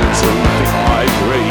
silence and the irate.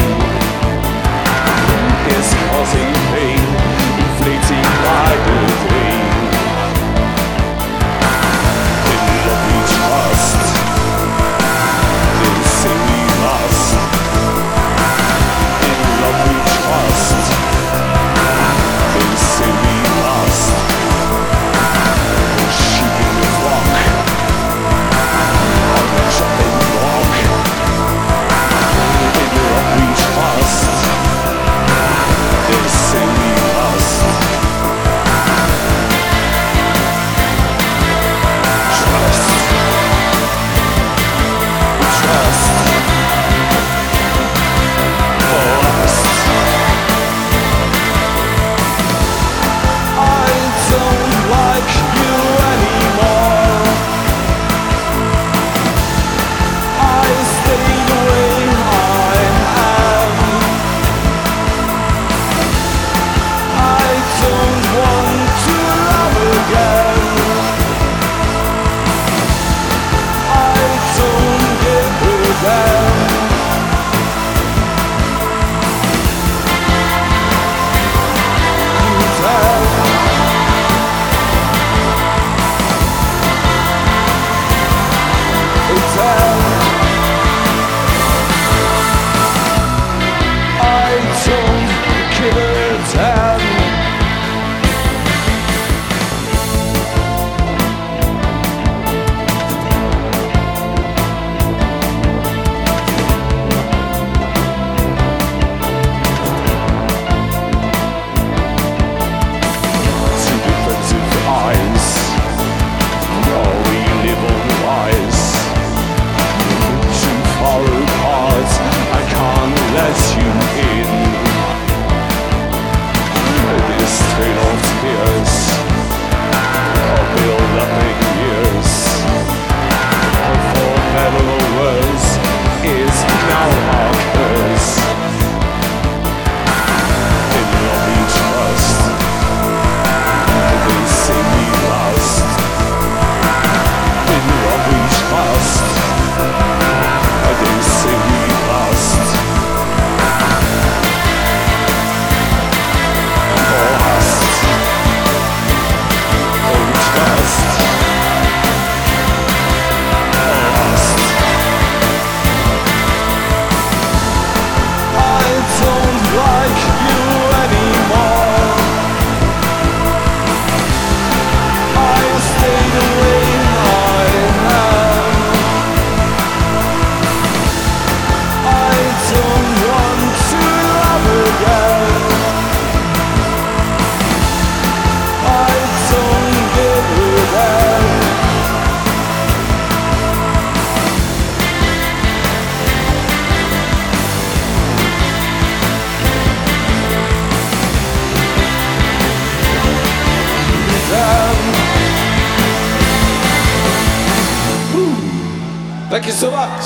Thank you so much.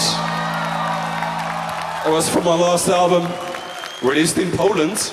That was from my last album, released in Poland.